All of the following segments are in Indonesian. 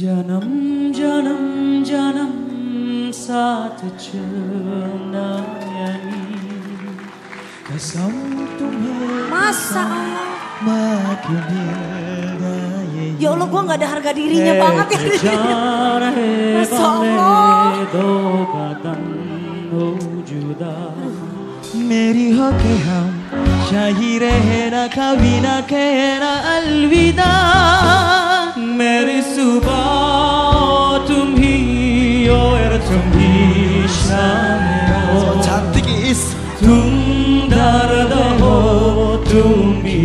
जन्म जन्म जन्म साथ चलना यानी कसम तुम्हें Masa Allah. makin indah ये Ya Allah gue gak ada harga dirinya banget ya. जान है Masya भले Allah. दो कदम हो जुदा मेरी हो के हम शाही रहना कभी ना कहना अलविदा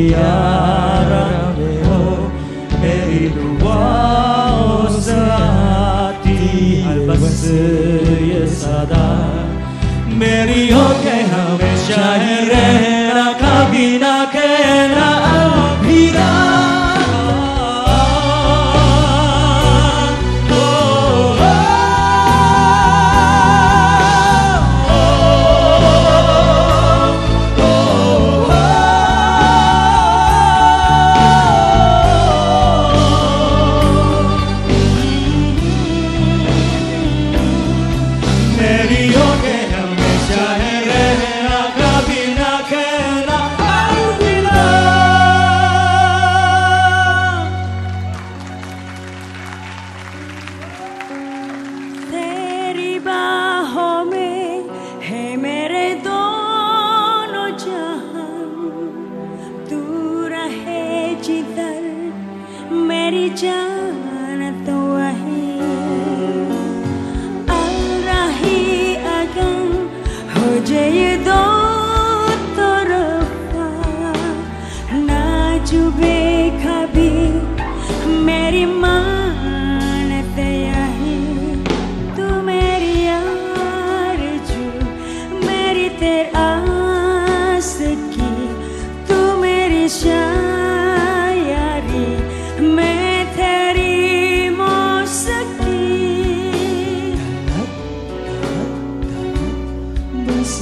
Biarang eri dua osati Meri okey ha जिधर मेरी जान